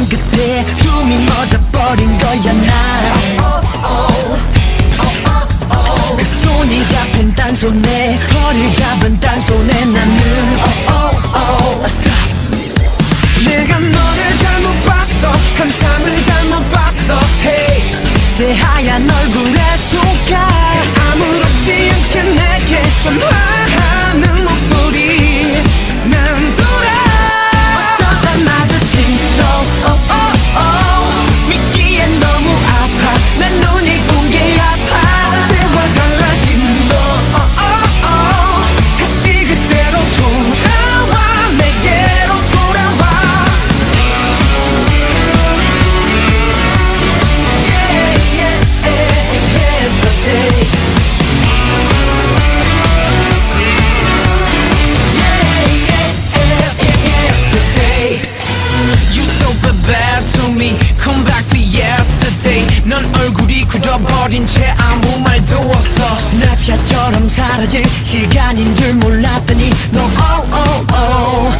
멈춘 그때 숨이 멎어버린 거야 나 그 손이 잡힌 딴 손에 허리 잡은 딴 손에 나는. 내가 너를 잘못 봤어. 한참을 잘못 봤어. Hey. 새하얀 얼굴에 속아 아무렇지 않게 내게 좀 화. 난 얼굴이 굳어버린 채 아무 말도 없어. 스냅샷처럼 사라질 시간인 줄 몰랐더니 너 oh oh oh